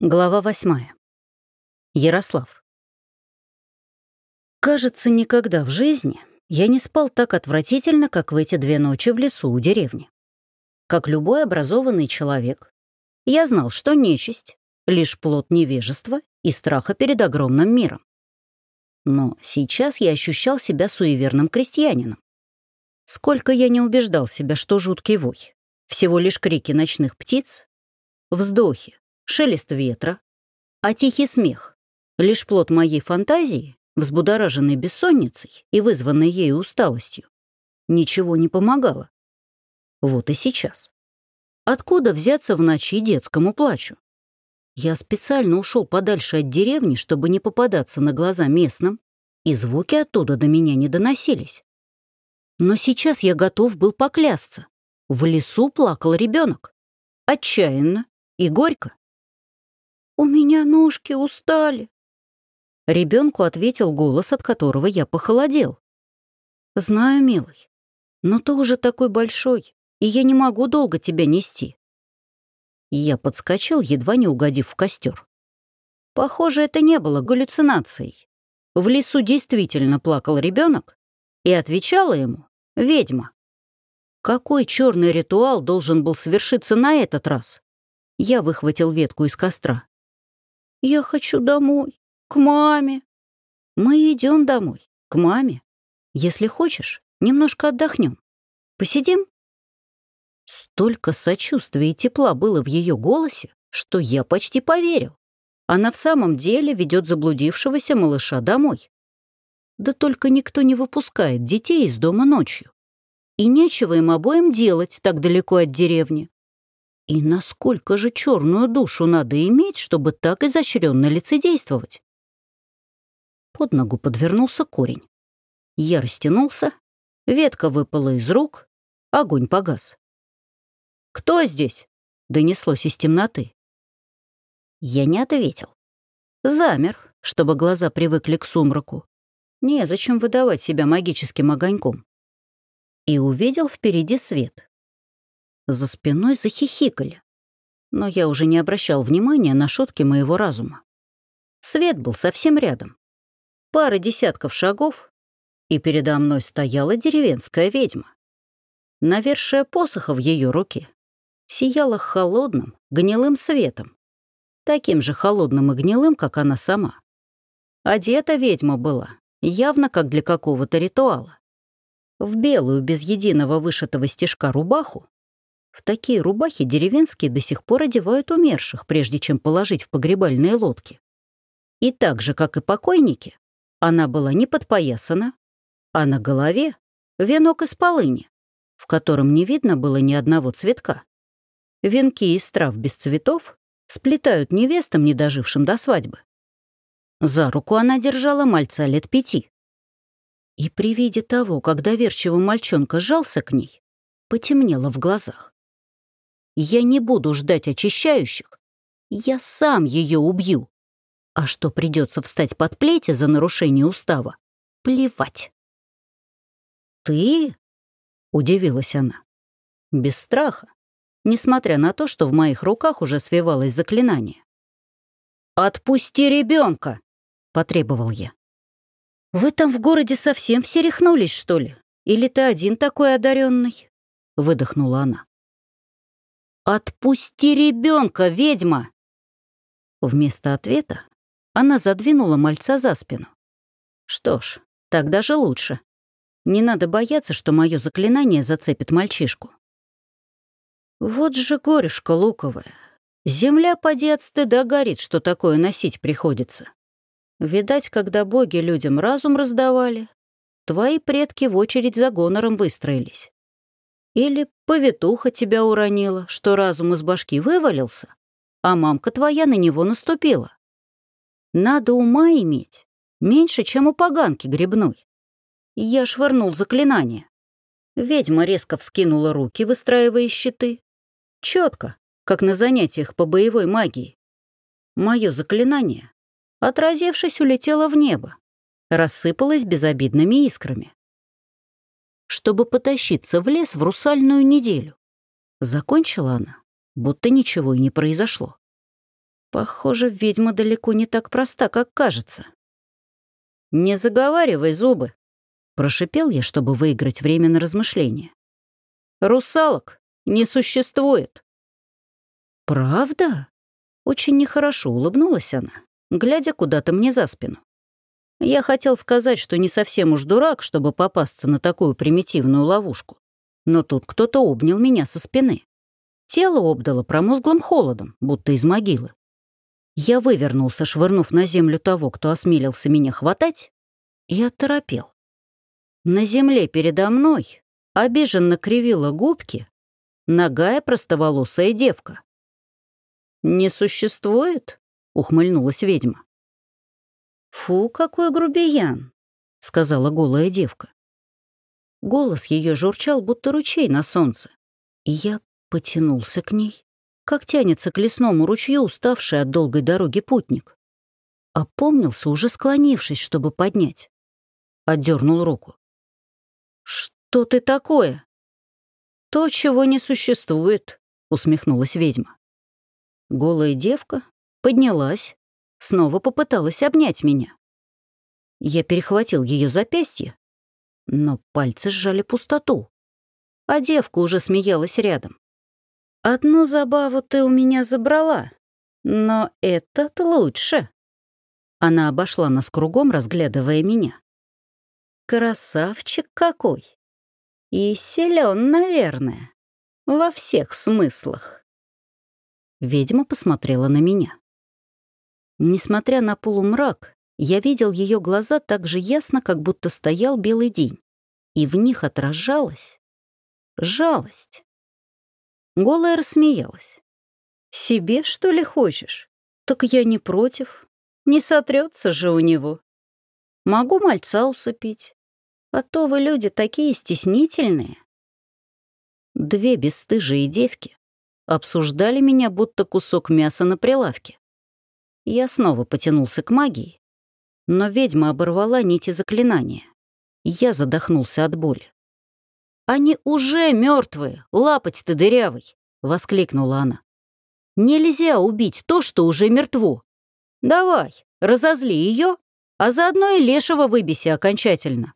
Глава восьмая. Ярослав. Кажется, никогда в жизни я не спал так отвратительно, как в эти две ночи в лесу у деревни. Как любой образованный человек, я знал, что нечисть — лишь плод невежества и страха перед огромным миром. Но сейчас я ощущал себя суеверным крестьянином. Сколько я не убеждал себя, что жуткий вой, всего лишь крики ночных птиц, вздохи, шелест ветра, а тихий смех — лишь плод моей фантазии, взбудораженной бессонницей и вызванной ею усталостью, ничего не помогало. Вот и сейчас. Откуда взяться в ночи детскому плачу? Я специально ушел подальше от деревни, чтобы не попадаться на глаза местным, и звуки оттуда до меня не доносились. Но сейчас я готов был поклясться. В лесу плакал ребенок. Отчаянно и горько. «У меня ножки устали». Ребенку ответил голос, от которого я похолодел. «Знаю, милый, но ты уже такой большой, и я не могу долго тебя нести». Я подскочил, едва не угодив в костер. Похоже, это не было галлюцинацией. В лесу действительно плакал ребенок, и отвечала ему ведьма. Какой черный ритуал должен был совершиться на этот раз? Я выхватил ветку из костра. Я хочу домой, к маме. Мы идем домой, к маме. Если хочешь, немножко отдохнем. Посидим? Столько сочувствия и тепла было в ее голосе, что я почти поверил. Она в самом деле ведет заблудившегося малыша домой. Да только никто не выпускает детей из дома ночью. И нечего им обоим делать так далеко от деревни. И насколько же черную душу надо иметь, чтобы так изощренно лицедействовать? Под ногу подвернулся корень. Я растянулся, ветка выпала из рук, огонь погас. «Кто здесь?» — донеслось из темноты. Я не ответил. Замер, чтобы глаза привыкли к сумраку. Незачем выдавать себя магическим огоньком. И увидел впереди свет. За спиной захихикали. Но я уже не обращал внимания на шутки моего разума. Свет был совсем рядом. Пара десятков шагов, и передо мной стояла деревенская ведьма. Навершие посоха в ее руке сияла холодным, гнилым светом, таким же холодным и гнилым, как она сама. Одета ведьма была, явно как для какого-то ритуала. В белую, без единого вышитого стежка рубаху в такие рубахи деревенские до сих пор одевают умерших, прежде чем положить в погребальные лодки. И так же, как и покойники, она была не подпоясана, а на голове венок из полыни, в котором не видно было ни одного цветка. Венки из трав без цветов сплетают невестам, не дожившим до свадьбы. За руку она держала мальца лет пяти. И при виде того, как доверчивый мальчонка жался к ней, потемнело в глазах. Я не буду ждать очищающих. Я сам ее убью. А что придется встать под плети за нарушение устава? Плевать. «Ты?» — удивилась она. Без страха, несмотря на то, что в моих руках уже свивалось заклинание. «Отпусти ребенка! потребовал я. «Вы там в городе совсем все рехнулись, что ли? Или ты один такой одаренный? выдохнула она. «Отпусти ребенка, ведьма!» Вместо ответа она задвинула мальца за спину. Что ж, так даже лучше. Не надо бояться, что мое заклинание зацепит мальчишку. Вот же горюшка луковая. Земля поди от стыда горит, что такое носить приходится. Видать, когда боги людям разум раздавали, твои предки в очередь за гонором выстроились. Или повитуха тебя уронила, что разум из башки вывалился, а мамка твоя на него наступила. Надо ума иметь, меньше, чем у поганки грибной. Я швырнул заклинание. Ведьма резко вскинула руки, выстраивая щиты. Четко, как на занятиях по боевой магии. Мое заклинание, отразившись, улетело в небо, рассыпалось безобидными искрами чтобы потащиться в лес в русальную неделю. Закончила она, будто ничего и не произошло. Похоже, ведьма далеко не так проста, как кажется. «Не заговаривай зубы», — прошипел я, чтобы выиграть время на размышление. «Русалок не существует». «Правда?» Очень нехорошо улыбнулась она, глядя куда-то мне за спину. Я хотел сказать, что не совсем уж дурак, чтобы попасться на такую примитивную ловушку. Но тут кто-то обнял меня со спины. Тело обдало промозглым холодом, будто из могилы. Я вывернулся, швырнув на землю того, кто осмелился меня хватать, и оторопел. На земле передо мной обиженно кривила губки ногая простоволосая девка. «Не существует?» — ухмыльнулась ведьма. «Фу, какой грубиян!» — сказала голая девка. Голос ее журчал, будто ручей на солнце, и я потянулся к ней, как тянется к лесному ручью уставший от долгой дороги путник. Опомнился, уже склонившись, чтобы поднять. Отдернул руку. «Что ты такое?» «То, чего не существует», — усмехнулась ведьма. Голая девка поднялась, снова попыталась обнять меня. Я перехватил ее запястье, но пальцы сжали пустоту, а девка уже смеялась рядом. «Одну забаву ты у меня забрала, но этот лучше». Она обошла нас кругом, разглядывая меня. «Красавчик какой! И силен, наверное, во всех смыслах». Ведьма посмотрела на меня. Несмотря на полумрак, я видел ее глаза так же ясно, как будто стоял белый день, и в них отражалась жалость. Голая рассмеялась. «Себе, что ли, хочешь? Так я не против. Не сотрется же у него. Могу мальца усыпить. А то вы, люди, такие стеснительные». Две бесстыжие девки обсуждали меня, будто кусок мяса на прилавке. Я снова потянулся к магии, но ведьма оборвала нити заклинания. Я задохнулся от боли. «Они уже мертвые, лапоть ты дырявый!» — воскликнула она. «Нельзя убить то, что уже мертво. Давай, разозли ее, а заодно и лешего выбеси окончательно».